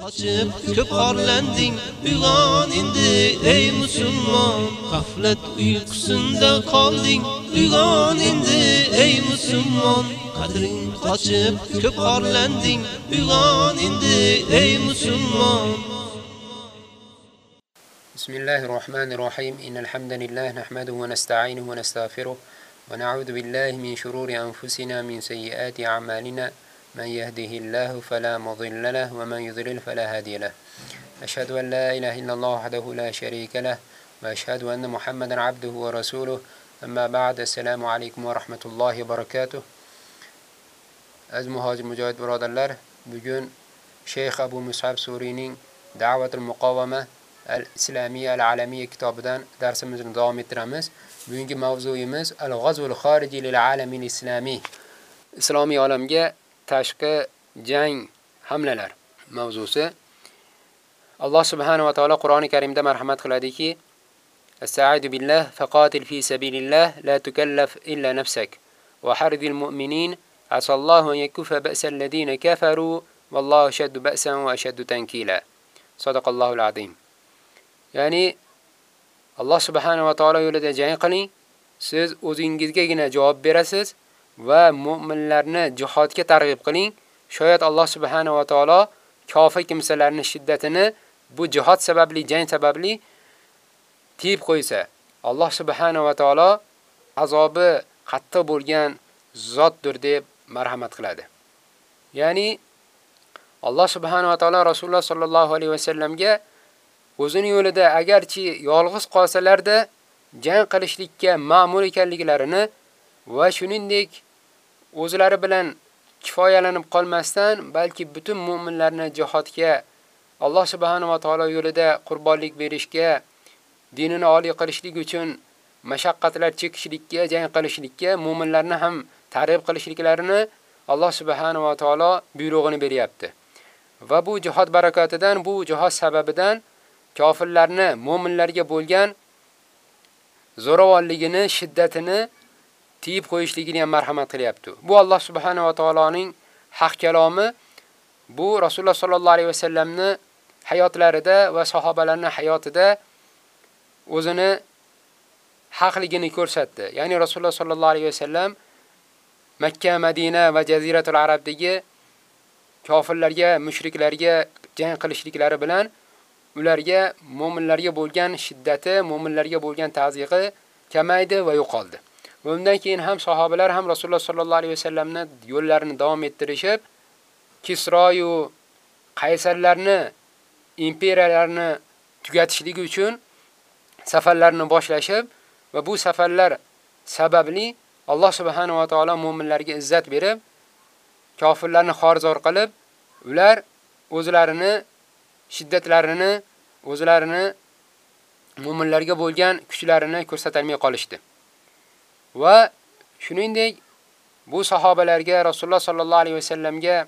Qochib ko'p xorlanding, uyg'on endi ey musulmon, g'aflat uyqusinda qolding, uyg'on endi ey musulmon. qadring qochib ko'p xorlanding uyg'on endi ey musulmon بسم الله الرحمن الرحيم إن الحمد لله نحمده ونستعينه ونستغفره ونعوذ بالله من شرور أنفسنا من سيئات أعمالنا من يهده الله فلا مضل له ومن يضلل فلا هادي له أشهد أن لا إله إلا الله وحده لا شريك له وأشهد أن محمدا عبده ورسوله أما بعد السلام عليكم ورحمة الله وبركاته Az muhojir mujohid birodarlar, bugun Sheyx Abu Mus'ab Suriyning Da'vatul Muqawama al-Islamiyya al-Alamiyya kitobidan darsimizni davom ettiramiz. Bugungi mavzuyimiz Al-Ghazvul Khariji lil Alamin Islamiy. Islomiy olamga tashqi jang hamlalar mavzusi Alloh subhanahu va taolo Qur'oni Karimda marhamat qiladiki: "Estaizu billah faqatil fi sabilillah la tukallaf illa nafsak va haridil mu'minin asallahu yakufa ba'sal ladina kafaru vallohu ashaddu ba'san va ashaddu tankila." Sadaqallohu azim. Ya'ni Alloh subhanahu va taolo yo'lida jang qiling, siz o'zingizgagina javob berasiz va mu'minlarni jihodga targ'ib qiling shoyat alloh subhanahu va taolo kofir kimsalarning shiddatini bu jihod sababli jang sababli tiyib qo'ysa alloh subhanahu va taolo azobi qattiq bo'lgan zotdir deb marhamat qiladi. Ya'ni Alloh subhanahu va taolo Rasululloh sallallohu alayhi va sallamga o'zining yo'lida agarchi yolg'iz qolsalarda jang qilishlikka ma'mur ekanliklarini va shuningdek o'zlari bilan kifoyalanib qolmasdan, balki butun mu'minlarni jihodga Alloh subhanahu va taolo yo'lida qurbonlik berishga, dinini oliy qilishlik uchun mashaqqatlar chekishlikka, jang qilishlikka mu'minlarni ham targ'ib qilishliklarini Alloh subhanahu va taolo buyrug'ini beryapti. Va bu jihod barakatidan, bu jihod sababidan kofirlarni mu'minlarga bo'lgan zo'ravonligini, shiddatini tiyib qo'yishligini ham marhamat qilyapti. Bu Alloh subhanahu va taoloning haq kalomi. Bu Rasululloh sollallohu alayhi vasallamni hayotlarida va sahobalarning hayotida o'zini haqligini ko'rsatdi. Ya'ni Rasululloh sollallohu alayhi vasallam Makka, Madina va Jaziratul Arabdagi kofirlarga, mushriklarga jang qilishliklari bilan ularga mu'minlarga bo'lgan shiddati, mu'minlarga bo'lgan ta'ziqi kamaydi va yo'qoldi. Undan keyin ham sahobalar ham Rasululloh sallallohu alayhi vasallamni yo'llarini davom ettirishib, Kisro yu Qaysarlarni imperiyalarni tugatishligi uchun safarlarni boshlashib va bu safarlar sababli Alloh subhanahu va taolo mu'minlarga izzat berib, kofirlarni xorzor qilib, ular o'zlarini shiddatlarini, o'zlarini mu'minlarga bo'lgan kuchlarini ko'rsatolmay qolishdi. Va shuningdek bu sahobalarga Rasululloh sallallohu alayhi vasallamga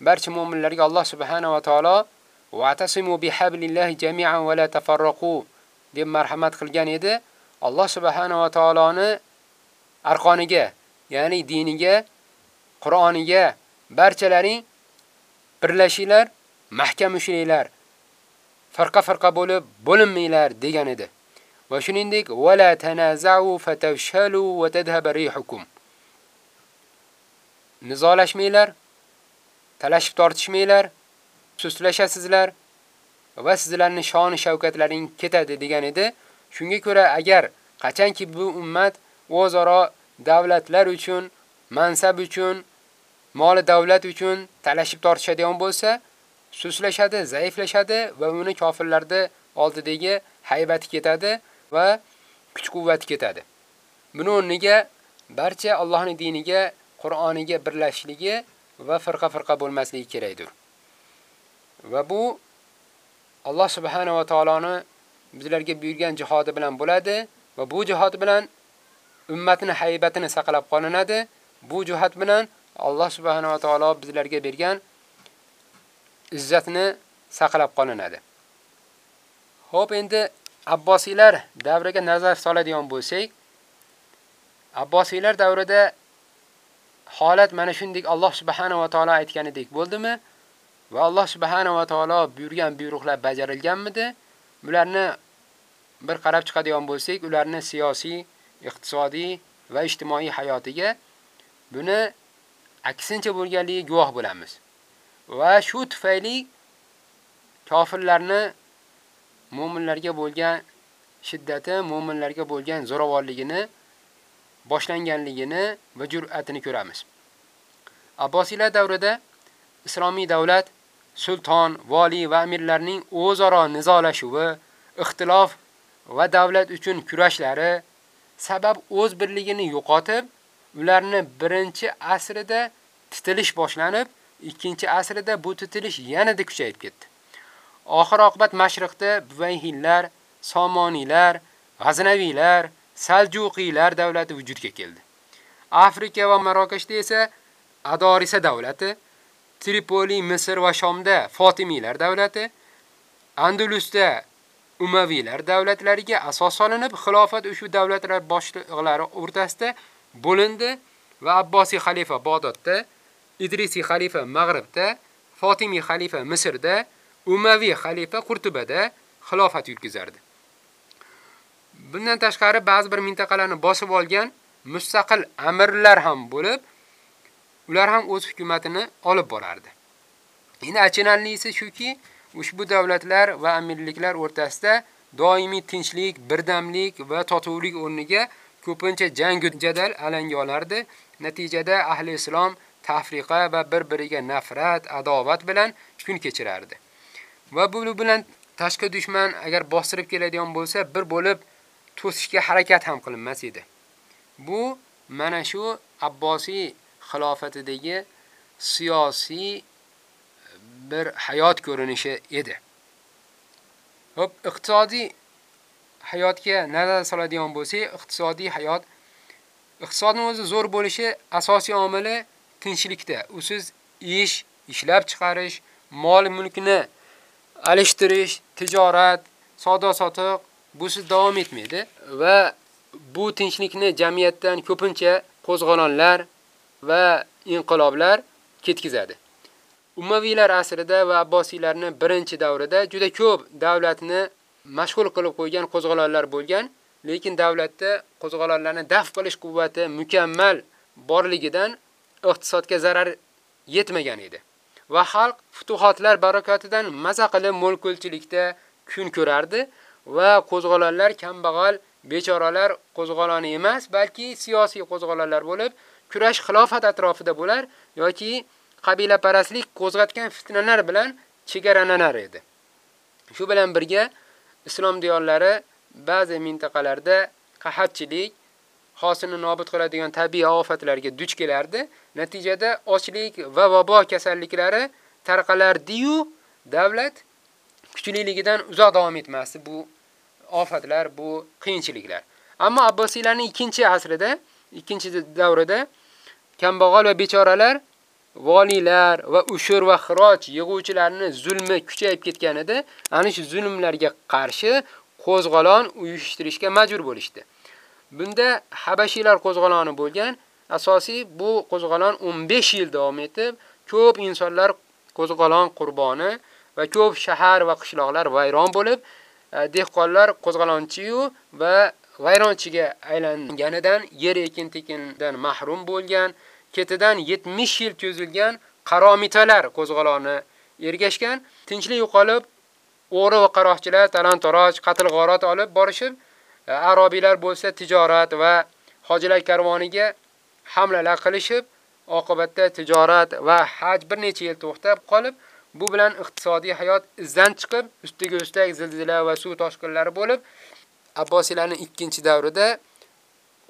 barcha mu'minlarga Alloh subhanahu va taolo "Wa'tasimu bihablillahi jami'an va la tafarraqu" deb marhamat qilgan edi. Alloh subhanahu va taoloni arqoniga, ya'ni diniga, Qur'oniga barchalaring birlashinglar, mahkam ushlanglar. Farqa-farqa bo'lib bo'linmanglar degan edi. Va shuningdek, vala tanaza'u fatafshalu va tadhhabu rihukum." Nizolashmanglar, talashib tortishmanglar, suslashasizlar va sizlarning shon shavkatlaring ketadi degan edi. Shunga ko'ra agar qachonki bu ummat o'zaro davlatlar uchun, mansab uchun, moli davlat uchun talashib tortishadigan bo'lsa, suslashadi, zaiflashadi va uni kofirlarda oldidagi haybati ketadi va kuch-quvvati ketadi. Buni o'rniga barcha Allohning diniga, Qur'oniga birlashligi va firqa-firqa bo'lmasligi kerakdir. Va bu Alloh subhanahu va taoloni bizlarga buyurgan jihodi bilan bo'ladi va bu jihod bilan ummatning haybatini saqlab qolinadi. Bu jihat bilan Alloh subhanahu va taolo bizlarga bergan izzatni saqlab qolinadi. Xo'p, endi Abbosiylar davriga nazar soladigan bo'lsak, Abbosiylar davrida holat mana shunday Alloh subhanahu va taolo aytganidek bo'ldimi? Va Alloh subhanahu va taolo buyurgan buyruqlar bajarilganmidi? Ularni bir qarab chiqadigan bo'lsak, ularni siyosiy, iqtisodiy va ijtimoiy hayotiga buni aksincha bo'lganligi guvoh bo'lamiz. Va shu tufayli kofirlarni mu'minlarga bo'lgan shiddati, mu'minlarga bo'lgan zo'ravonligini boshlanganligini va jur'atini ko'ramiz. Abbosiylar davrida islomiy davlat sulton, vali va amirlarning o'zaro nizolashuvi, ixtilof va davlat uchun kurashlari sabab o'z birligini yo'qotib, ularni 1-asrida titilish boshlanib, 2-asrida bu titilish yanada kuchayib ketdi. Oxir oqibat Mashriqda Buvayhillar, Somoniylar, G'aznaviylar, Saljuqiylar davlati vujudga keldi. Afrika va Marokashda esa Adorisa davlati, Tripoli, Misr va Shomda Fatimiylar davlati, Andalusda Umaviylar davlatlariga asos solinib, xilofat ushbu davlatlar boshliqlari o'rtasida bo'lindi va Abbosiy xalifa Bag'dodda, Idrisiy xalifa Mag'ribda, Fatimiy xalifa Misrda, Umaviy xalifa Qurtubada xilofat yurgizardi. Bundan tashqari ba'zi bir mintaqalarni bosib olgan mustaqil amirlar ham bo'lib, ular ham o'z hukumatini olib borardi. Endi achinarlisi shuki, ushbu davlatlar va amirliklar o'rtasida doimiy tinchlik, birdamlik va totuvlik o'rniga ko'pincha jang jadal alanga olardi. Natijada ahli islom tafriqa va bir-biriga nafrat, adovat bilan kun kechirardi. Va bu bilan tashqi dushman agar bostirib keladigan bo'lsa, bir bo'lib to'sishga harakat ham qilinmas edi. Bu mana shu Abbosiy xilofatidagi siyosiy e, bir hayot ko'rinishi edi. Hop, iqtisodiy hayotga nazar soladigan bo'lsak, iqtisodiy hayot iqtisodning o'zi zo'r bo'lishi asosiy omili tinchlikda. Usiz ish, ishlab chiqarish, mol mulkni alishtirish, tijorat, savdo sotiq busiz davom etmaydi va bu tinchlikni jamiyatdan ko'pincha qo'zg'olonlar va inqiloblar ketkizadi. Ummaviylar asrida va Abbosiylarning birinchi davrida juda ko'p davlatni mashg'ul qilib qo'ygan qo'zg'olonlar bo'lgan, lekin davlatda qo'zg'olonlarni daf qilish quvvati mukammal borligidan iqtisodga zarar yetmagan edi. Va xalq futuhatlar barakatidan maza qilib mulkulchilikda kun ko'rardi va qo'zg'olonlar kambag'al bechoralar qo'zg'oloni emas, balki siyosiy qo'zg'olonlar bo'lib, kurash xilofat atrofida bo'lar yoki qabila parastlik qo'zg'atgan fitnalar bilan chegaranar edi. Shu bilan birga islom diyorlari ba'zi mintaqalarda qahatchilik hosilni nobud qiladigan tabiiy ofatlarga duch kelardi. Natijada ochlik va vabo kasalliklari tarqalardi-yu, davlat kuchliligidan uzoq davom etmasdi bu ofatlar, bu qiyinchiliklar. Ammo Abbosiylarning 2-asrida, 2-davrida kambag'al va bechoralar valilar va ushur va xiroj yig'uvchilarni zulmi kuchayib ketganida. Ana shu zulmlarga qarshi qo'zg'alon uyushtirishga majbur bo'lishdi. Bunda Habashiylar qo'zg'aloni bo'lgan. Asosiy bu qo'zg'alon 15 yil davom etib, ko'p insonlar qo'zg'alon qurboni va ko'p shahar va qishloqlar vayron bo'lib, e, dehqonlar qo'zg'alonchi-yu va vayronchiga aylanganidan yer ekin-tekindan mahrum bo'lgan. ketidan 70 yil ko'zilgan qaromitalar qo'zg'aloni ergashgan, tinchlik yo'qolib, o'g'ri va qaroqchilar talon-toroj, qatl-g'orat olib borishib, E, Arabiylar bo'lsa tijorat va hojilar karvoniga hamlalar qilishib, oqibatda tijorat va haj bir necha yil to'xtab qolib, bu bilan iqtisodiy hayot izdan chiqib, ustiga ustak zilzila va suv toshqinlari bo'lib, Abbosiylarning ikkinchi davrida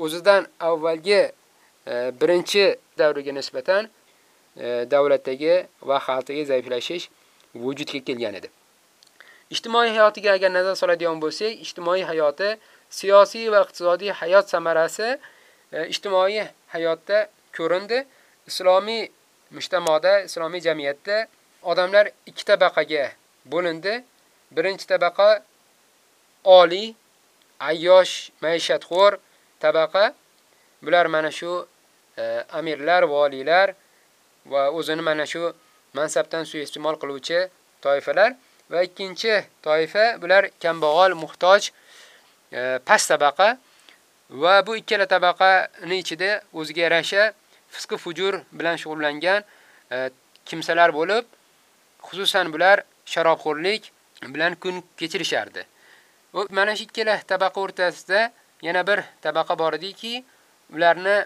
o'zidan avvalgi e, birinchi davriga nisbatan e, davlatdagi va xalqdagi zaiflashish vujudga kelgan edi. Ijtimoiy hayotiga agar nazar soladigan bo'lsak, ijtimoiy hayoti siyosiy va iqtisodiy hayot samarasi e, ijtimoiy hayotda ko'rindi. islomiy mujtamoda, islomiy jamiyatda odamlar ikki tabaqaga bo'lindi. Birinchi tabaqa oliy, ayyosh, maishatxo'r tabaqa. Bular mana shu e, amirlar, valiylar va o'zini mana shu mansabdan suiiste'mol qiluvchi toifalar va ikkinchi toifa bular kambag'al, muhtoj, past tabaqa va bu ikkala tabaqani ichida o'ziga yarasha fisq fujur bilan shug'ullangan kimsalar bo'lib, xususan bular sharobxo'rlik bilan kun kechirishardi. Va mana shu ikkala tabaqa o'rtasida yana bir tabaqa bor ediki, ularni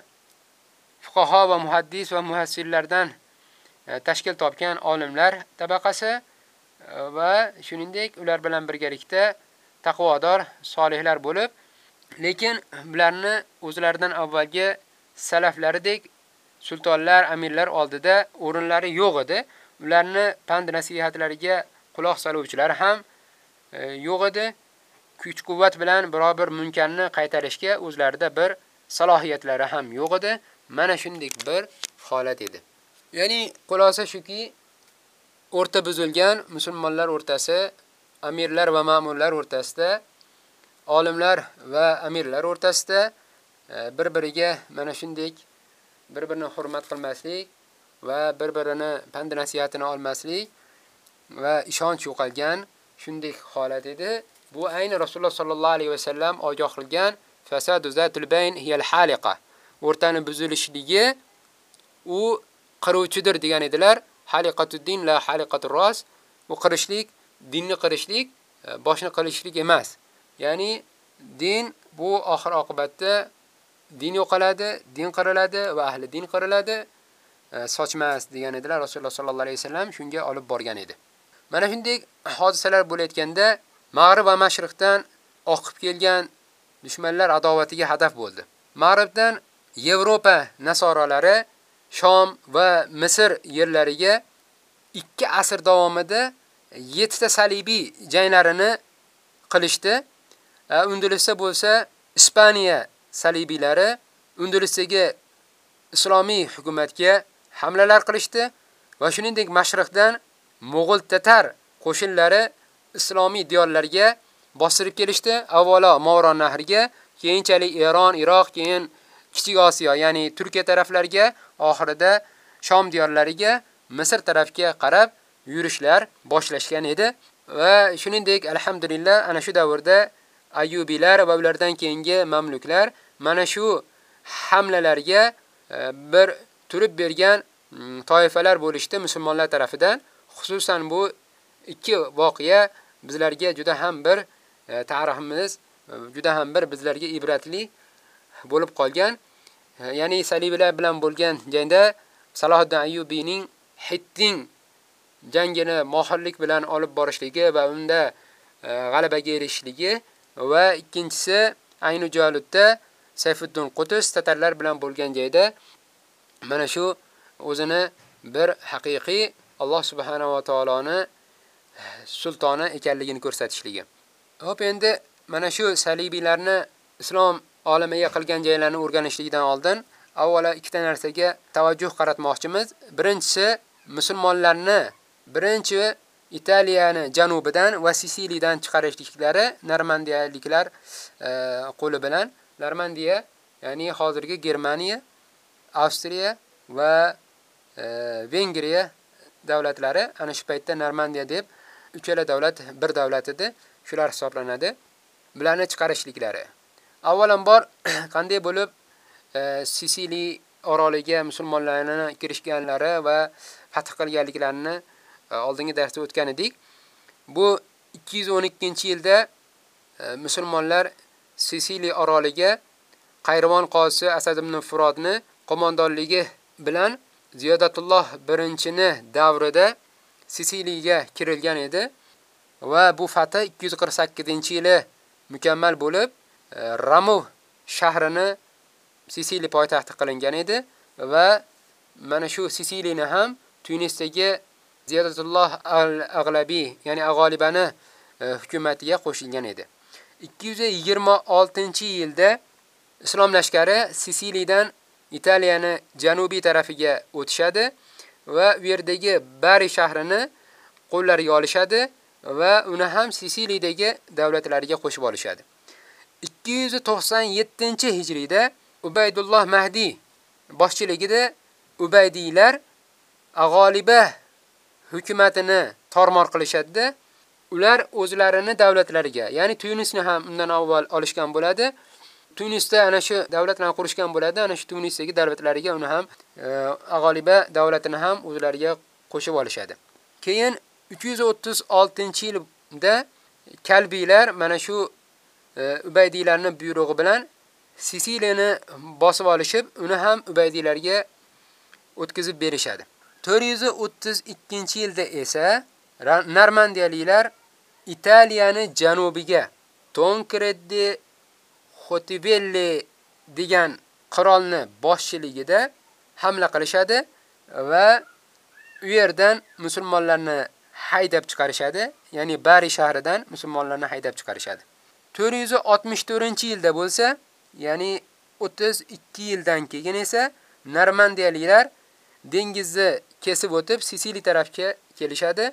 fuqaho va muhaddis va muhassillardan tashkil topgan olimlar tabaqasi va shuningdek ular bilan birgalikda taqvodor solihlar bo'lib, lekin ularni o'zlaridan avvalgi salaflaridek sultonlar, amirlar oldida o'rinlari yo'q edi. Ularni pand nasihatlariga quloq soluvchilar ham e, yo'q edi. Kuch-quvvat bilan biror bir munkarni qaytarishga o'zlarida bir salohiyatlari ham yo'q edi. Mana shunday bir holat edi. Ya'ni xulosa shuki, o'rta buzilgan musulmonlar o'rtasi, amirlar va ma'murlar o'rtasida, olimlar va amirlar o'rtasida e, bir-biriga mana shunday bir-birini hurmat qilmaslik va bir-birini pand nasihatini olmaslik va ishonch yo'qolgan shunday holat edi. Bu ayni Rasululloh sallallohu alayhi va sallam ogoh qilgan fasadu zatul bayn hiyal haliqa. O'rtani buzilishligi u qiruvchidir degan edilar. Haliqatuddin la haliqatur ras. Bu qirishlik, dinni qirishlik, e, boshni qilishlik emas. Ya'ni din bu oxir oqibatda din yo'qoladi, din qiriladi va ahli din qiriladi. E, sochmas degan edilar Rasululloh sollallohu alayhi vasallam shunga olib borgan edi. Mana shunday hodisalar bo'layotganda Mag'rib va Mashriqdan oqib kelgan dushmanlar adovatiga hadaf bo'ldi. Mag'ribdan Yevropa nasoralari Shom va Misr yerlariga 2 asr davomida 7 ta salibiy janglarini qilishdi. Undulusda bo'lsa Ispaniya salibiylari Undulisdagi islomiy hukumatga hamlalar qilishdi va shuningdek mashriqdan Mo'g'ul tatar qo'shinlari islomiy diyorlarga bostirib kelishdi. Avvalo Mavron nahriga, keyinchalik Eron, Iroq, keyin Kichik Osiyo, ya'ni Turkiya taraflariga, oxirida Shom diyorlariga, Misr tarafga qarab yurishlar boshlashgan edi va shuningdek alhamdulillah ana shu davrda Ayyubilar va ulardan keyingi mamluklar mana shu hamlalarga e, bir turib bergan mm, toifalar bo'lishdi musulmonlar tarafidan. Xususan bu ikki voqea bizlarga juda ham bir e, tariximiz e, juda ham bir bizlarga ibratli bo'lib qolgan. Ya'ni saliblar bilan bo'lgan jangda Salohiddin Ayyubiyning Hitting jangini mohirlik bilan olib borishligi va unda e, g'alabaga erishishligi va ikkinchisi ayni Jalutda Sayfuddin Qutus tatarlar bilan bo'lgan joyda mana shu o'zini bir haqiqiy Alloh subhanahu va taoloni e, sultoni ekanligini ko'rsatishligi. Hop endi mana shu salibiylarni islom olamiga qilgan joylarini o'rganishlikdan oldin avvalo ikkita narsaga tavajjuh qaratmoqchimiz. Birinchisi musulmonlarni birinchi Italiyani janubidan va Sisiliyadan chiqarishliklari Normandiyaliklar e, qo'li bilan Normandiya, ya'ni hozirgi Germaniya, Avstriya va e, Vengriya davlatlari ana shu paytda Normandiya deb uchala davlat bir davlat edi. Shular hisoblanadi. Bularni chiqarishliklari. Avvalambor qanday bo'lib e, Sisili oroliga musulmonlarni kirishganlari va fath qilganliklarini E, oldingi darsda o'tgan edik. Bu 212-yilda e, musulmonlar Sisili oroliga Qayrovon qosi Asad ibn Furodni qo'mondonligi bilan Ziyodatulloh 1-ni davrida Sisiliyaga kirilgan edi va bu fath 248-yili mukammal bo'lib e, Ramov shahrini Sisili poytaxti qilingan edi va mana shu Sisilini ham Tunisdagi Ziyodatulloh al-Ag'labi, ya'ni Ag'olibani e, hukumatiga qo'shilgan edi. 226-yilda islom lashkari Sisiliyadan Italiyani janubiy tarafiga o'tishadi va u yerdagi Bari shahrini qo'llariga olishadi va uni ham Sisiliyadagi davlatlariga qo'shib olishadi. 297-hijriyda Ubaydulloh Mahdi boshchiligida Ubaydiylar Ag'oliba hukumatini tormor qilishadi. Ular o'zlarini davlatlariga, ya'ni Tunisni ham undan avval olishgan bo'ladi. Tunisda ana shu davlatlarni qurishgan bo'ladi. Ana shu Tunisdagi davlatlariga uni ham e, davlatini ham o'zlariga qo'shib olishadi. Keyin 336-yilda Kalbiylar mana shu e, Ubaydiylarning buyrug'i bilan Sisiliyani bosib olishib, uni ham Ubaydiylarga o'tkazib berishadi. 432-yilda esa Normandiyaliklar Italiyani janubiga Toncreddi Xotibelli degan qirolni boshchiligida hamla qilishadi va u yerdan musulmonlarni haydab chiqarishadi, ya'ni Bari shahridan musulmonlarni haydab chiqarishadi. 464-yilda bo'lsa, ya'ni 32 yildan keyin esa Normandiyaliklar dengizni kesib o'tib Sisili tarafga kelishadi.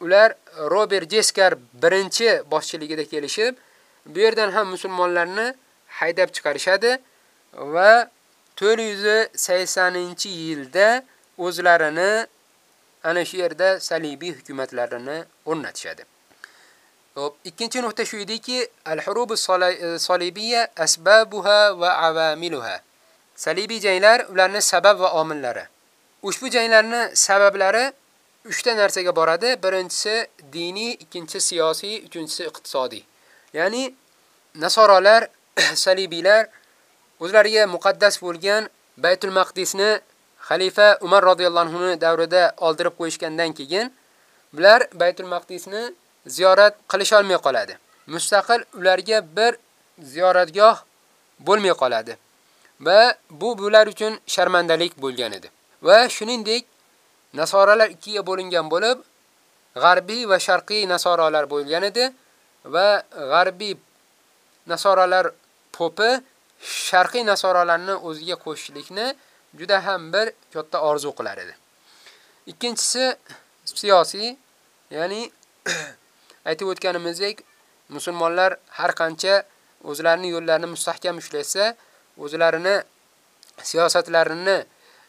Ular Robert Jeskar birinchi boshchiligida kelishib, bu yerdan ham musulmonlarni haydab chiqarishadi va 480-yilda o'zlarini ana shu yerda salibiy hukumatlarini o'rnatishadi. Xo'p, ikkinchi nuqta shu ediki, al-hurub as-salibiyya asbabuha va avamiluha. Salibiy janglar ularning sabab va omillari. Ushbu janglarning sabablari 3 ta narsaga boradi. Birinchisi diniy, ikkinchisi siyosiy, uchinchisi iqtisodiy. Ya'ni nasoralar, salibiylar o'zlariga muqaddas bo'lgan Baytul Maqdisni xalifa Umar radhiyallohu anhu davrida oldirib qo'yishgandan keyin bular Baytul Maqdisni ziyorat qilisha olmay qoladi. Mustaqil ularga bir ziyoratgoh bo'lmay qoladi. Va bu bular uchun sharmandalik bo'lgan edi. Va shuningdek nasoralar ikkiga bo'lingan bo'lib, g'arbiy va sharqiy nasoralar bo'lgan edi va g'arbiy nasoralar popi sharqiy nasoralarni o'ziga qo'shishlikni juda ham bir katta orzu qilar edi. Ikkinchisi siyosiy, ya'ni aytib o'tganimizdek, musulmonlar har qancha o'zlarining yo'llarini mustahkam ushlasa, o'zlarini siyosatlarini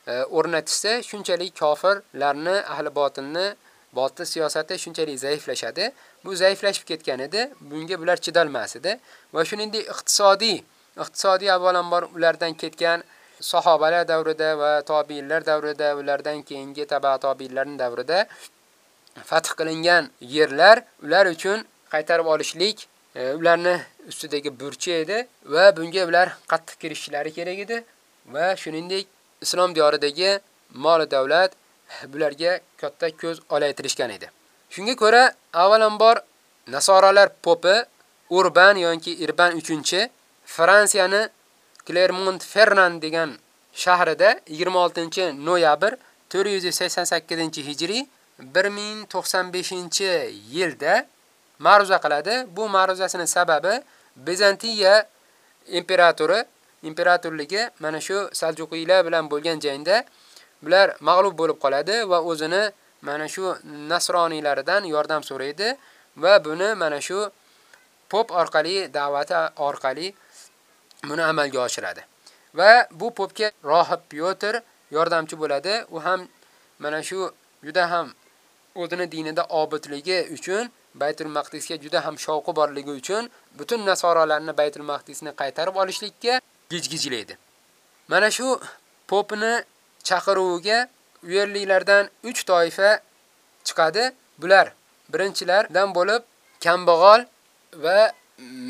e, o'rnatishsa, shunchalik kofirlarni, ahli botinni botil siyosati shunchalik zaiflashadi. Bu zaiflashib ketgan edi. Bunga bular chidalmas edi va shuningdek iqtisodiy, iqtisodiy avvalambor ulardan ketgan sahobalar davrida va tobiinlar davrida, ulardan keyingi taba tobiinlarning davrida fath qilingan yerlar ular uchun qaytarib olishlik E, ularni ustidagi burchi edi va bunga ular qattiq kirishlari kerak edi va shuningdek islom diyoridagi mol davlat bularga katta ko'z olaytirishgan edi. Shunga ko'ra, avvalambor nasoralar popi Urban yoki Irban 3 Fransiyani Clermont-Ferrand degan shahrida 26-noyabr 488-hijriy 1095-yilda ma'ruza qiladi. Bu ma'ruzasining sababi Bizantiya imperatori imperatorligi mana shu Saljuqiylar bilan bo'lgan jangda bular mag'lub bo'lib qoladi va o'zini mana shu nasroniylardan yordam so'raydi va buni mana shu pop orqali da'vati orqali buni amalga oshiradi. Va bu popga rohib Pyotr yordamchi bo'ladi. U ham mana shu juda ham o'zini dinida obidligi uchun Baytul Maqdisga juda ham shovqi borligi uchun butun nasoralarni Baytul Maqdisni qaytarib olishlikka gijgijlaydi. Mana shu popni chaqiruviga u yerliklardan 3 toifa chiqadi. Bular birinchilardan bo'lib kambag'al va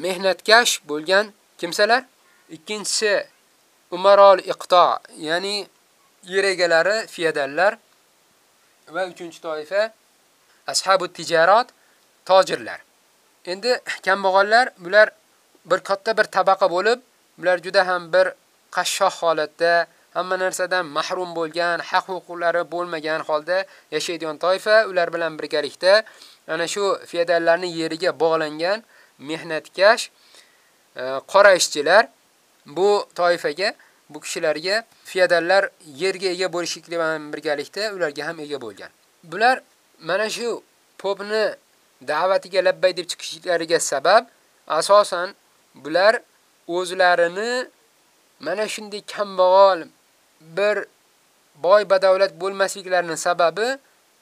mehnatkash bo'lgan kimsalar, ikkinchisi umarol iqto, ya'ni yer egalari, fiyadallar va uchinchi toifa ashabu tijorat, tojirlar. Endi kambag'allar bular bir katta bir tabaqa bo'lib, bular juda ham bir qashshoq holatda hamma narsadan mahrum bo'lgan, haq huquqlari bo'lmagan holda yashaydigan toifa, ular bilan birgalikda ana shu feodallarning yeriga bog'langan mehnatkash e, qora ishchilar bu toifaga bu kishilarga feodallar yerga ega bo'lishlik bilan birgalikda ularga ham ega bo'lgan. Bular mana shu popni da'vatiga labbay deb chiqishlariga sabab asosan bular o'zlarini mana shunday kambag'al bir boy badavlat bo'lmasliklarining sababi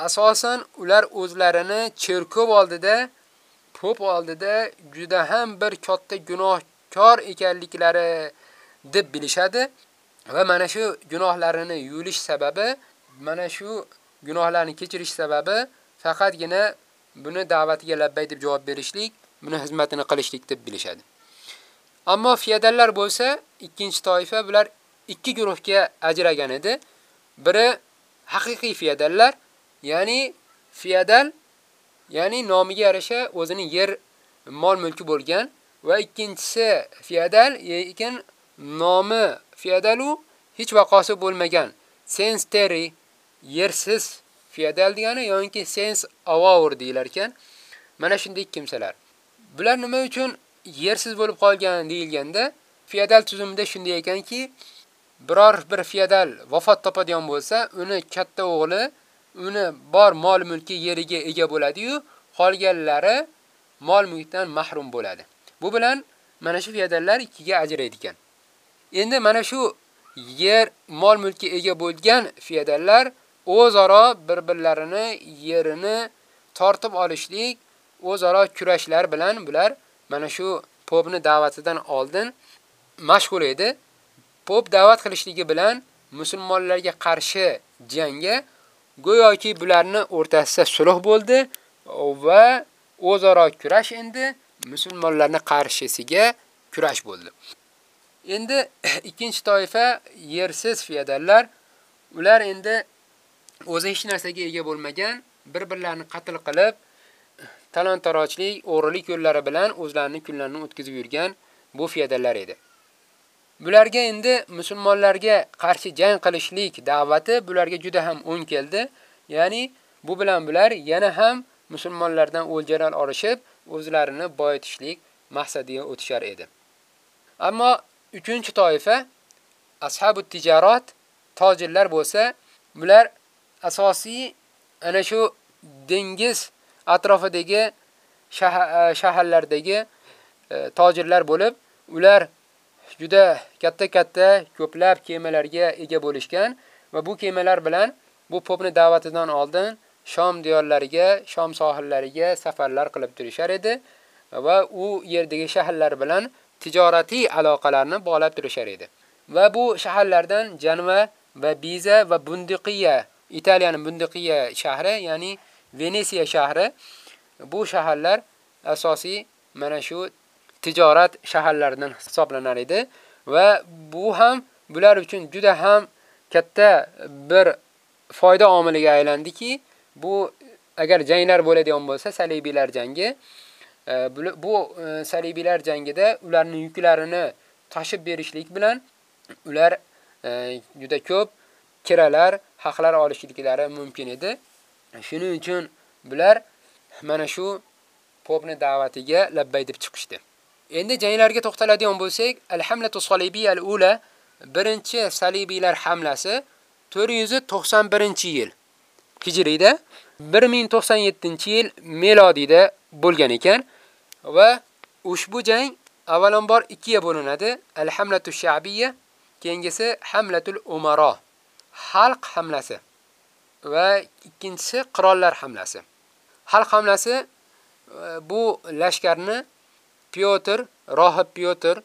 asosan ular o'zlarini cherkov oldida pop oldida juda ham bir katta gunohkor ekanliklari deb bilishadi va mana shu gunohlarini yuvish sababi mana shu gunohlarni kechirish sababi faqatgina buni da'vatiga labbay deb javob berishlik, buni xizmatini qilishlik deb bilishadi. Ammo fiyadallar bo'lsa, ikkinchi toifa bular ikki guruhga ajragan edi. Biri haqiqiy fiyadallar, ya'ni fiyadal ya'ni nomiga yarasha o'zining yer, mol mulki bo'lgan va ikkinchisi fiyadal, lekin nomi fiyadalu hech vaqosi bo'lmagan sensteri, yersiz feodal degani yoki sens avoir deyilar ekan. Mana shunday kimsalar. Bular nima uchun yersiz bo'lib qolgan deyilganda, feodal tuzumida shunday ekanki, biror bir feodal vafot topadigan bo'lsa, uni katta o'g'li uni bor mol mulki yeriga ega bo'ladi-yu, qolganlari mol mulkdan mahrum bo'ladi. Bu bilan mana shu feodallar ikkiga ajraydi ekan. Endi mana shu yer mol mulki ega bo'lgan feodallar o'zaro bir-birlarini yerini tortib olishlik, o'zaro kurashlar bilan bular mana shu popni da'vatidan oldin mashg'ul edi. Pop da'vat qilishligi bilan musulmonlarga qarshi jangga go'yoki bularni o'rtasida sulh bo'ldi va o'zaro kurash endi musulmonlarni qarshisiga kurash bo'ldi. Endi ikkinchi toifa yersiz feodallar ular endi o'zi hech narsaga ega bo'lmagan, bir-birlarini qatl qilib, talon-tarojlik, o'g'rilik yo'llari bilan o'zlarining kunlarini o'tkazib yurgan bu feodallar edi. Bularga endi musulmonlarga qarshi jang qilishlik da'vati bularga juda ham o'ng keldi. Ya'ni bu bilan bular yana ham musulmonlardan o'ljalar olishib, o'zlarini boyitishlik maqsadiga o'tishar edi. Ammo 3-toifa ashabut tijorat tojirlar bo'lsa, bular asosiy ana shu dengiz atrofidagi e, shaharlardagi e, tojirlar bo'lib, ular juda katta-katta ko'plab kemalarga ega bo'lishgan va bu kemalar bilan bu popni da'vatidan oldin Shom diyorlariga, Shom sohillariga safarlar qilib turishar edi va u yerdagi shaharlar bilan tijoratiy aloqalarni bog'lab turishar edi. Va bu shaharlardan Janva va Biza va Bundiqiya, Italiyaning Bundiqiya shahri, ya'ni Venesiya shahri. Bu shaharlar asosiy mana shu tijorat shaharlaridan hisoblanar edi va bu ham bular uchun juda ham katta bir foyda omiliga aylandiki, bu agar janglar bo'ladigan bo'lsa, salibiylar jangi, e, bu e, salibiylar jangida ularning yuklarini tashib berishlik bilan ular e, juda ko'p kiralar, haqlar olishliklari mumkin edi. Shuning uchun bular mana shu popni da'vatiga labbay deb chiqishdi. Endi janglarga to'xtaladigan bo'lsak, al-hamlatu salibiy al-ula birinchi salibiylar hamlasi 491-yil Hijriyda 1097-yil milodiyda bo'lgan ekan va ushbu jang avvalambor ikkiga bo'linadi. Al-hamlatu sha'biyya, keyingisi hamlatul umara, xalq hamlasi va ikkinchisi qirollar hamlasi. Xalq hamlasi e, bu lashkarni Pyotr, rohib Pyotr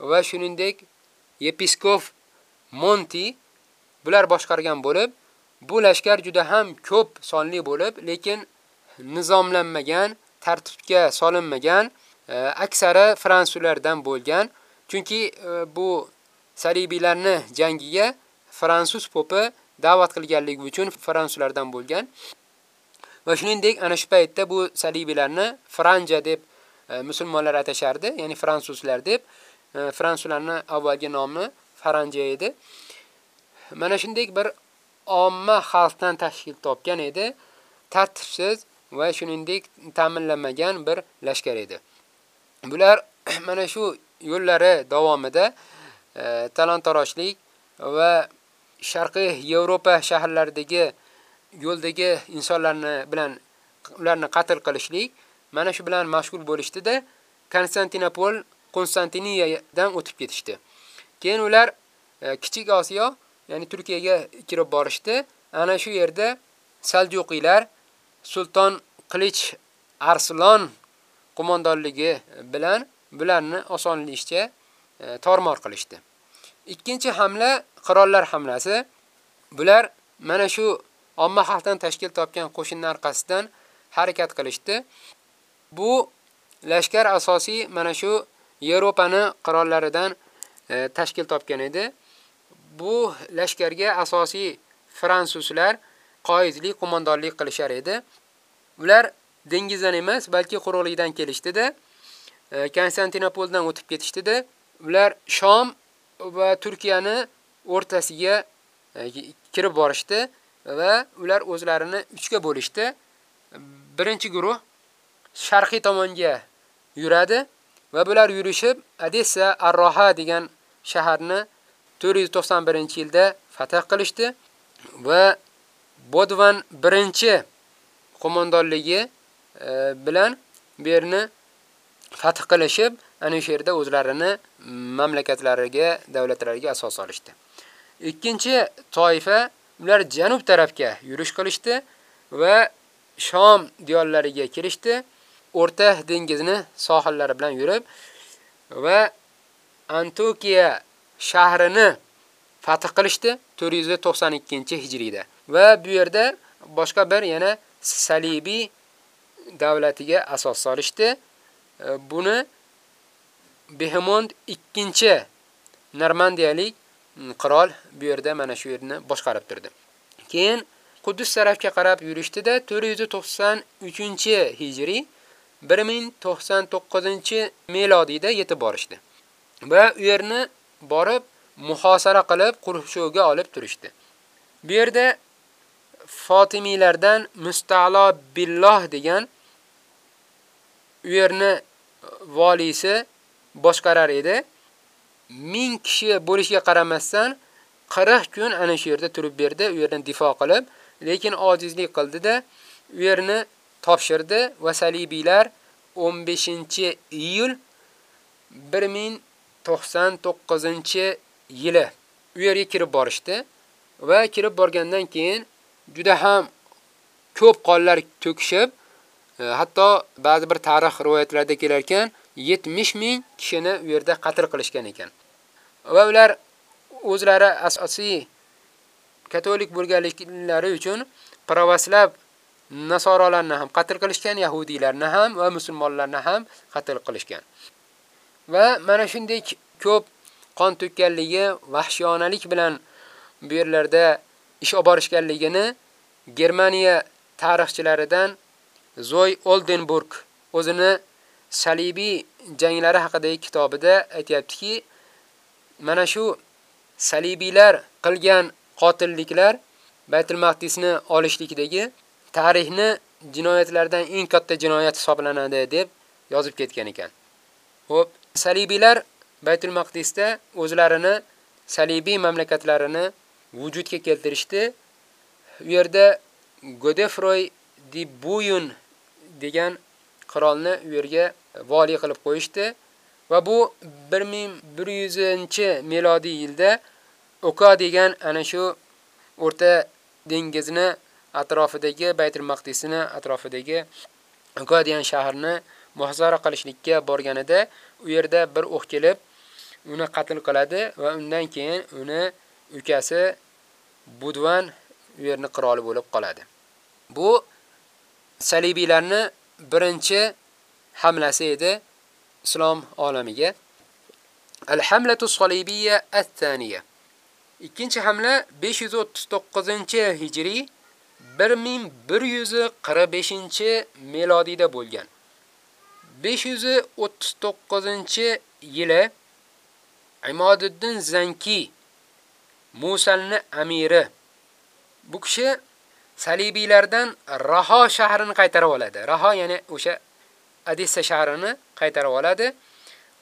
va shuningdek yepiskop Monti bular boshqargan bo'lib, bu lashkar juda ham ko'p sonli bo'lib, lekin nizomlanmagan, tartibga solinmagan, e, aksari fransuzlardan bo'lgan. Chunki e, bu salibiylarni jangiga fransuz popi da'vat qilganligi uchun fransuzlardan bo'lgan. Va shuningdek, ana shu paytda bu salibilarni Franja deb E, musulmonlar atashardi, ya'ni fransuzlar deb. E, fransuzlarning avvalgi nomi Faranja edi. Mana shunday bir omma xalqdan tashkil topgan edi. Tartibsiz va shuningdek ta'minlanmagan bir lashkar edi. Bular mana shu yo'llari davomida e, talon-torojlik va Sharqiy Yevropa shaharlaridagi yo'ldagi insonlarni bilan ularni qatl qilishlik mana shu bilan mashg'ul bo'lishdida Konstantinopol Konstantiniyadan o'tib ketishdi. Keyin ular e, Kichik Osiyo, ya'ni Turkiyaga kirib borishdi. Ana shu yerda Saljuqiylar Sultan Qilich Arslon qo'mondonligi bilan bularni osonlikcha e, tormor qilishdi. Ikkinchi hamla qirollar hamlasi. Bular mana shu omma xalqdan tashkil topgan qo'shinlar orqasidan harakat qilishdi. Bu lashkar asosiy mana shu Yevropani qirollaridan e, tashkil topgan edi. Bu lashkarga asosiy fransuzlar qoidlik, qo'mondonlik qilishar edi. Ular dengizdan emas, balki quruqlikdan kelishdida, e, Konstantinopoldan o'tib ketishdi-da. ular Shom va Turkiyani o'rtasiga e, kirib borishdi va ular o'zlarini 3 ga bo'lishdi. Birinchi guruh sharqiy tomonga yuradi va bular yurishib Odessa Arroha degan shaharni 491-yilda fath qilishdi va Bodvan 1 qo'mondonligi e, bilan bu yerni fath qilishib, ana shu yerda o'zlarini mamlakatlariga, davlatlariga asos solishdi. Ikkinchi toifa ular janub tarafga yurish qilishdi va Shom diyorlariga kirishdi. O'rta dengizni sohillari bilan yurib va Antokiya shahrini fath qilishdi 492-hijriyda. Va bu yerda boshqa bir yana Salibiy davlatiga asos solishdi. Buni Behemond 2 Normandiyalik mm, qirol bu yerda mana shu yerni boshqarib turdi. Keyin Quddus tarafga qarab yurishdida 493-hijriy 1099-melodiyda yetib borishdi. Va u yerni borib muhosara qilib qurshovga olib turishdi. Bu yerda Fatimilardan Musta'lo billoh degan u yerni e, valisi boshqarar edi. 1000 kishi bo'lishiga qaramasdan 40 kun ana shu yerda turib berdi, u yerdan difo qilib, lekin ojizlik qildida u yerni topshirdi va salibiylar 15-iyul 1099-yili u yerga kirib borishdi va kirib borgandan keyin juda ham ko'p qonlar to'kishib, e, hatto ba'zi bir tarix rivoyatlarida kelar ekan, 70 ming kishini u yerda qatl qilishgan ekan. Va ular o'zlari asosiy katolik bo'lganliklari uchun pravoslav nasorolarni ham qatl qilishgan, yahudiylarni ham va musulmonlarni ham qatl qilishgan. Va mana shunday ko'p qon to'kkanligi, vahshiyonalik bilan bu yerlarda ish olib borishganligini Germaniya tarixchilaridan Zoy Oldenburg o'zini salibiy janglari haqidagi kitobida aytayaptiki, mana shu salibiylar qilgan qotilliklar Baytul Maqdisni olishlikdagi tarixni jinoyatlardan eng katta jinoyat hisoblanadi deb yozib ketgan ekan. Xo'p, salibiylar Baytul Maqdisda o'zlarini salibiy mamlakatlarini vujudga keltirishdi. U yerda Godefroy di Buyun degan qirolni u yerga vali qilib qo'yishdi va bu 1100-melodiy yilda Oka degan ana shu o'rta dengizni atrofidagi Baytul Maqdisni atrofidagi Oka degan shaharni muhozara qilishlikka borganida u yerda bir o'q kelib uni qatl qiladi va undan keyin uni ukasi Budvan u yerni qiroli bo'lib qoladi. Bu salibiylarni birinchi hamlasi edi islom olamiga. Al-hamlatu salibiyya at-thaniya. Ikkinchi hamla 539-hijriy 1145-melodiyda bo'lgan. 539-yili Imoduddin Zanki Musalni amiri bu kishi salibiylardan Raho shahrini qaytarib oladi. Raho ya'ni o'sha Odessa shahrini qaytarib oladi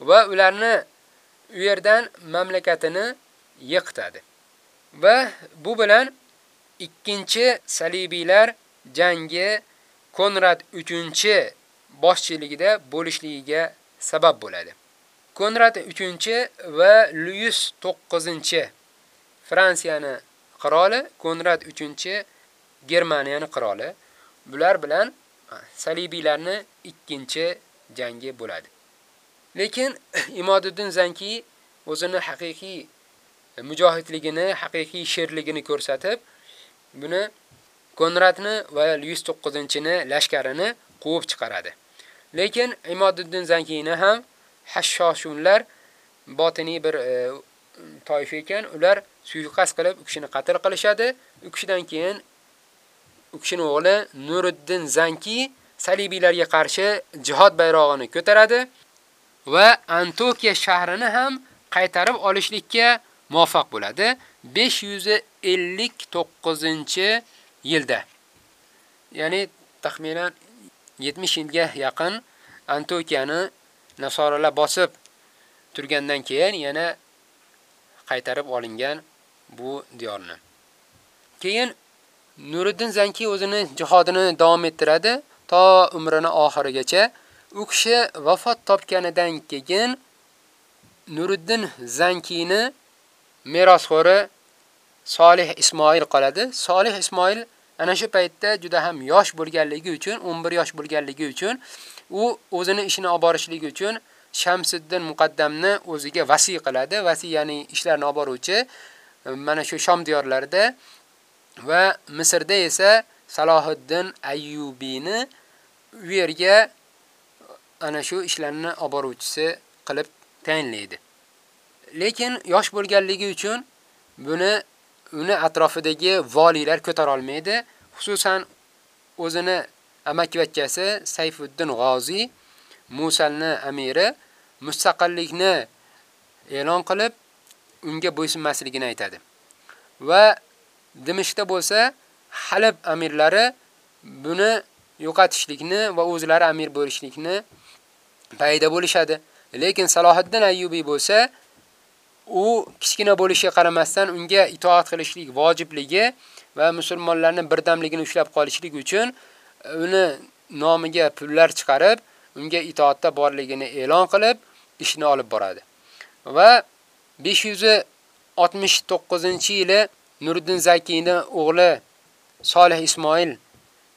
va ularni u yerdan mamlakatini yiqitadi. Va bu bilan ikkinchi salibiylar jangi Konrad 3-chi boshchiligida bo'lishligiga sabab bo'ladi. Konrad 3-chi va Luyis 9 Fransiyani qiroli, Konrad 3-chi Germaniyani qiroli. Bular bilan salibiylarni ikkinchi jangi bo'ladi. Lekin Imoduddin Zanki o'zini haqiqiy mujohidligini, haqiqiy sherligini ko'rsatib, buni Konradni va 109-ni lashkarini quvib chiqaradi. Lekin Imoduddin Zankini ham Hashshoshunlar botiniy bir e, toifa ekan, ular suiqasd qilib u kishini qatl qilishadi. U kishidan keyin u kishining o'g'li Nuriddin Zanki salibiylarga qarshi jihad bayrog'ini ko'taradi va Antokiya shahrini ham qaytarib olishlikka muvaffaq bo'ladi 559-yilda. Ya'ni taxminan 70 yilga yaqin Antokiyani nasoralar bosib turgandan keyin yana qaytarib olingan bu diyorni. Keyin Nuriddin Zanki o'zini jihodini davom ettiradi to umrini oxirigacha. U kishi vafot topganidan keyin Nuriddin Zankini merosxo'ri Solih Ismoil qoladi. Solih Ismoil ana shu paytda juda ham yosh bo'lganligi uchun, 11 yosh bo'lganligi uchun u o'zini ishini olib borishligi uchun Shamsiddin muqaddamni o'ziga vasiy qiladi. Vasiy ya'ni ishlarni olib boruvchi e, mana shu Sham diyorlarida va Misrda esa Salohiddin Ayyubini u yerga ana shu ishlarni olib boruvchisi qilib tayinlaydi. Lekin yosh bo'lganligi uchun buni uni atrofidagi valilar ko'tara olmaydi. Xususan o'zini amakivachchasi Sayfuddin G'ozi Musalni amiri mustaqillikni e'lon qilib, unga bo'ysunmasligini aytadi. Va Dimishqda bo'lsa, Halab amirlari buni yo'qotishlikni va o'zlari amir bo'lishlikni payda bo'lishadi. Lekin Salohiddin Ayyubiy bo'lsa, u kichkina bo'lishiga qaramasdan unga itoat qilishlik vojibligi va musulmonlarning birdamligini ushlab qolishlik uchun e, uni nomiga pullar chiqarib, unga itoatda borligini e'lon qilib, ishni olib boradi. Va 569-yili Nuriddin Zakiyning o'g'li Solih Ismoil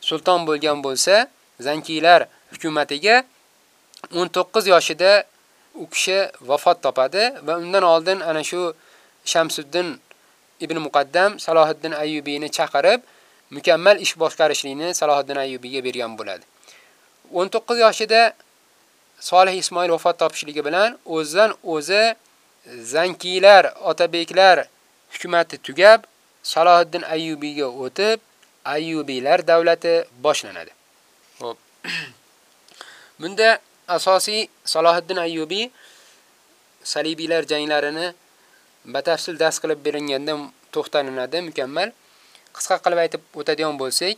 sulton bo'lgan bo'lsa, Zankiylar hukumatiga 19 yoshida u kishi vafot topadi va undan oldin ana shu Shamsuddin ibn Muqaddam Salohiddin Ayyubiyni chaqirib, mukammal ish boshqarishlikni Salohiddin Ayyubiyga bergan bo'ladi. 19 yoshida Solih Ismoil vafot topishligi bilan o'zidan o'zi Zankiylar, Otabeklar hukumati tugab, Salohiddin Ayyubiyga o'tib, Ayyubiylar davlati boshlanadi. Xo'p. Bunda asosiy Salohiddin Ayyubiy salibiylar janglarini batafsil dars qilib berilganda to'xtalinadi mukammal. Qisqa qilib aytib o'tadigan bo'lsak,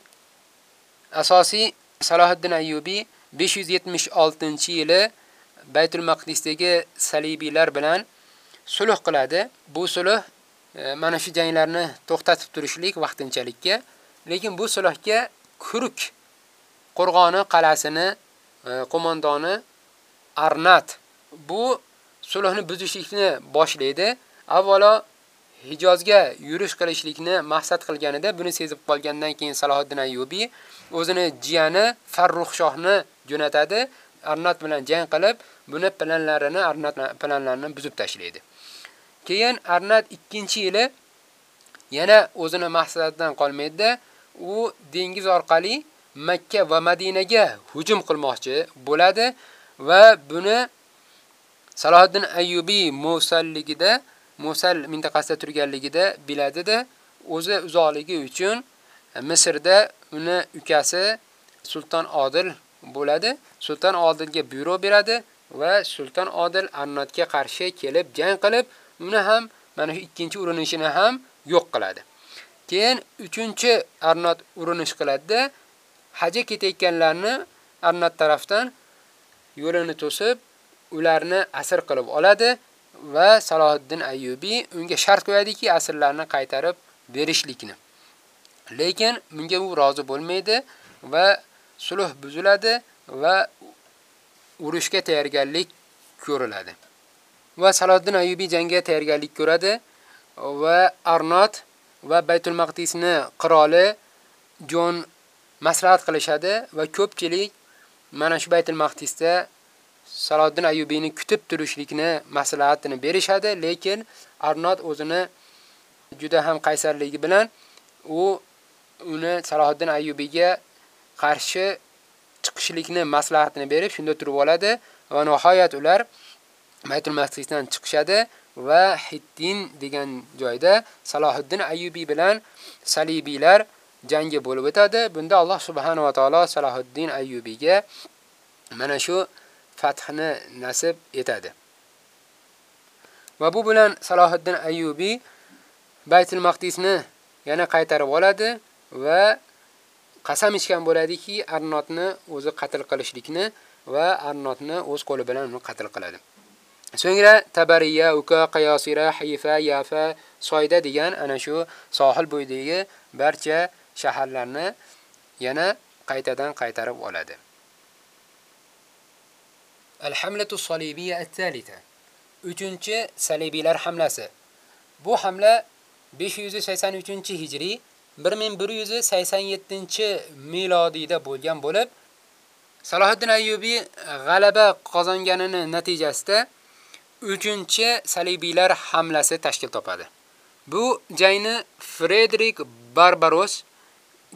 asosiy Salohiddin Ayyubiy 576-yili Baytul Maqdisdagi salibiylar bilan sulh qiladi. Bu sulh E, mana shu janglarni to'xtatib turishlik vaqtinchalikka, lekin bu sulohga Kuruk qo'rg'oni qal'asini e, qo'mondoni Arnat bu sulhni buzishlikni boshlaydi. Avvalo Hijozga yurish qilishlikni maqsad qilganida buni sezib qolgandan keyin Salohiddin Ayyubi o'zini jiyani Farruxshohni jo'natadi. Arnat bilan jang qilib, buni planlarini Arnat planlarini buzib tashlaydi. Keyin Arnat 2-yili yana o'zini maqsadidan qolmaydi. U dengiz orqali Makka va Madinaga hujum qilmoqchi bo'ladi va buni Salohiddin Ayyubiy Musalligida, Musal mintaqasida turganligida biladida, o'zi uzoqligi uchun Misrda uni ukasi Sultan Odil bo'ladi. Sultan Odilga buyruq beradi va Sultan Odil Arnotga qarshi kelib jang qilib, uni ham mana shu ikkinchi urinishini ham yo'q qiladi. Keyin 3-Arnot urinish qiladi Haja ketayotganlarni Arnat tarafdan yo'lini to'sib, ularni asir qilib oladi va Salohiddin Ayyubi unga shart qo'yadiki, asirlarni qaytarib berishlikni. Lekin bunga u rozi bo'lmaydi va sulh buziladi va urushga tayyorgarlik ko'riladi. Va Saloddin Ayyubiy jangga tayyorgarlik ko'radi va Arnot va Baytul Maqdisni qiroli Jon maslahat qilishadi va ko'pchilik mana shu Baytul Maqdisda Saloddin Ayyubiyni kutib turishlikni maslahatini berishadi, lekin Arnot o'zini juda ham qaysarligi bilan u uni Saloddin Ayyubiyga qarshi chiqishlikni maslahatini berib, shunda turib oladi va nihoyat ular Baytul Maqdisdan chiqishadi va Hittin degan joyda Salohiddin Ayyubi bilan salibiylar jangi bo'lib o'tadi. Bunda Alloh subhanahu va taolo Salohiddin Ayyubiyga mana shu fathni nasib etadi. Va bu bilan Salohiddin Ayyubi Baytul Maqdisni yana qaytarib oladi va qasam ichgan bo'ladiki, Arnotni o'zi qatl qilishlikni va Arnotni o'z qo'li bilan uni qatl qiladi. So'ngra Tabariya, Uka, Qayosira, Hayfa, Yafa, Soyda degan ana shu sohil bo'yidagi barcha shaharlarni yana qaytadan qaytarib oladi. Al-hamlatu salibiyya at-thalitha. 3-chi salibiylar hamlasi. Bu hamla 583-hijriy 1187-milodiyda bo'lgan bo'lib, Salohiddin Ayyubiy g'alaba qozonganini natijasida 3-salibiylar hamlasi tashkil topadi. Bu jangni Frederik Barbaros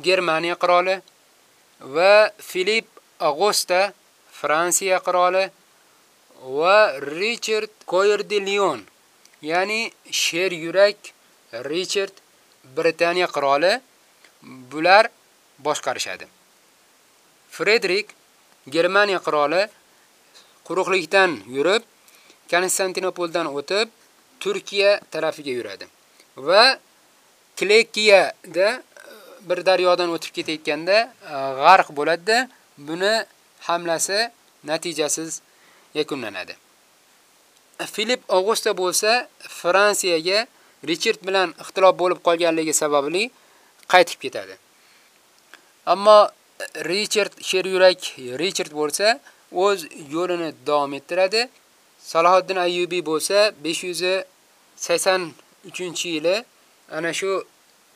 Germaniya qiroli va Filip Augusta Fransiya qiroli va Richard Coeur de Lion, ya'ni Sher yurak Richard Britaniya qiroli bular boshqarishadi. Frederik Germaniya qiroli quruqlikdan yurib, Konstantinopoldan o'tib, Turkiya tarafiga yuradi va Klekiyada e, bir daryodan o'tib ketayotganda e, g'arq bo'ladi. Buni hamlasi natijasiz yakunlanadi. Filip Augusta bo'lsa Fransiyaga Richard bilan ixtilof bo'lib qolganligi sababli qaytib ketadi. Ammo e, Richard Sheryurak Richard bo'lsa o'z yo'lini davom ettiradi. Salohiddin Ayyubiy bo'lsa 583-yili ana shu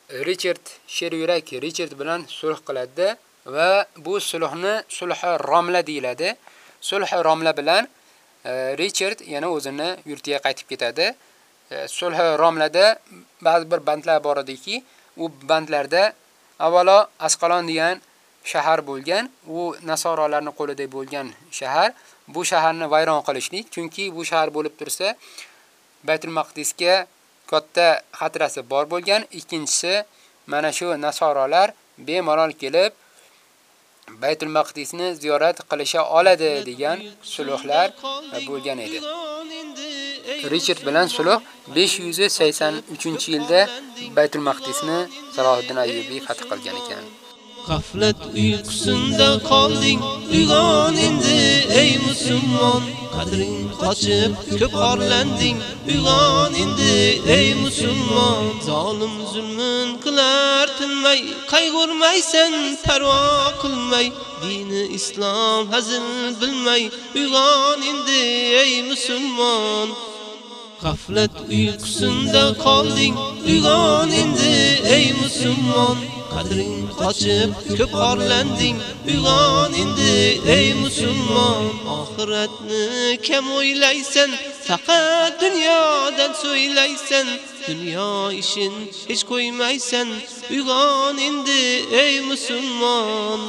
e, Richard Sheryurak Richard bilan sulh qiladi va bu sulhni sulhi Romla deyiladi. Sulhi Romla bilan e, Richard yana o'zini yurtiga qaytib ketadi. E, sulhi Romlada ba'zi bir bandlar bor ediki, u bandlarda avvalo Asqalon degan shahar bo'lgan, u nasorolarning qo'lida bo'lgan shahar. Bu shaharni vayron qilishlik, chunki bu shahar bo'lib tursa, Baytul Maqdisga katta xatrasi bor bo'lgan. Ikkinchisi, mana shu nasorolar bemalol kelib Baytul Maqdisni ziyorat qilisha oladi degan sulhlar bo'lgan edi. Richard bilan sulh 583-yilda Baytul Maqdisni Salohiddin Ayyubiy fath qilgan ekan. G'aflat uyqusinda qolding, uyg'on endi ey musulmon. Qadring qochib ko'p orlanding, uyg'on endi ey musulmon. Zolim zulmun qilar tinmay, qayg'urmaysan, parvo qilmay, dini islom hazil bilmay, uyg'on endi ey musulmon. G'aflat uyqusinda qolding, uyg'on endi ey musulmon. Qadring qochib ko'p orlanding, uyg'on endi ey musulmon. Oxiratni kam o'ylaysan, faqat dunyodan so'ylaysan. Dunyo ishin hech qo'ymaysan, uyg'on endi ey musulmon.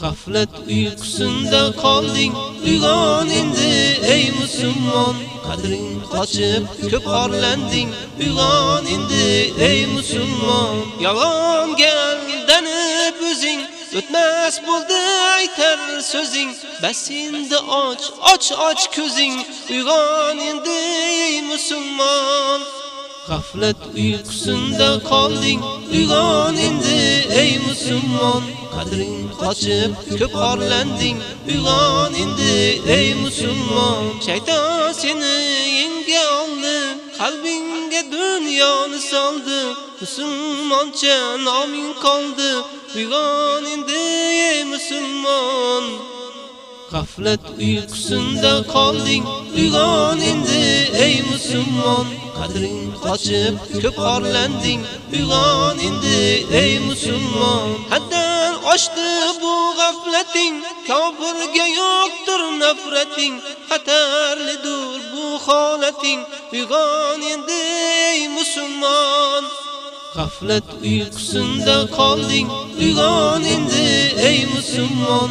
G'aflat uyqusinda qolding, uyg'on endi ey musulmon. Qadring qochib ko'p orlanding, uyg'on endi ey musulmon. Yolg'onga aldanib o'zing o'tmas bo'ldi aytar so'zing. Bas endi och, och och ko'zing, uyg'on endi ey musulmon. G'aflat uyqusinda qolding, uyg'on endi ey musulmon. Qadring qochib ko'p orlanding, uyg'on endi ey musulmon. Shayton seni elimga oldi qalbingga dunyoni soldi musulmoncha noming qoldi uyg'on endi ey musulmon G'aflat uyqusinda qolding, uyg'on endi ey musulmon. Qadring qochib ko'p orlanding, uyg'on endi ey musulmon. Haddan oshdi bu g'aflating, kofirga yo'qdir nafrating, xatarlidir bu holating, uyg'on endi ey musulmon. G'aflat uyqusinda qolding, uyg'on endi ey musulmon.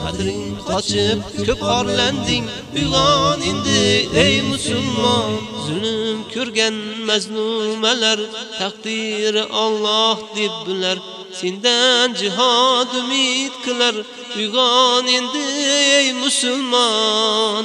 Qadring qochib ko'p orlanding, uyg'on endi ey musulmon. Zulm ko'rgan mazlumalar taqdiri Alloh deb bular Sendan jihod umid qilar, uyg'on endi ey musulmon.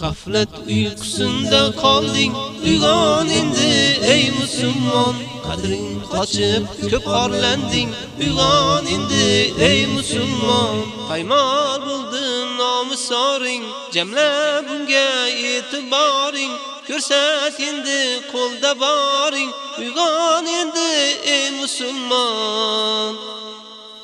G'aflat uyqusinda qolding, uyg'on endi ey musulmon. Qadring qochib ko'p orlanding, uyg'on endi ey musulmon. Paymol bo'ldi nomusoring, jamla bunga e'tiboring. Ko'rsat endi qo'lda boring, uyg'on endi ey musulmon.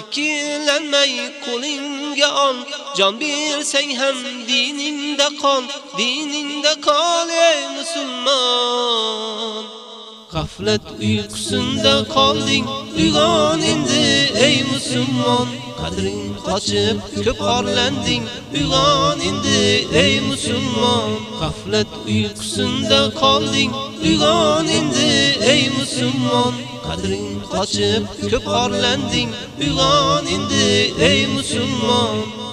ikkilanmay qo'lingga ol jon bersang ham diningda qol diningda qol ey musulmon G'aflat uyqusinda qolding, uyg'on endi ey musulmon. Qadring qochib ko'p orlanding, uyg'on endi ey musulmon. G'aflat uyqusinda qolding, uyg'on endi ey musulmon. Qadring qochib ko'p orlanding, uyg'on endi ey musulmon.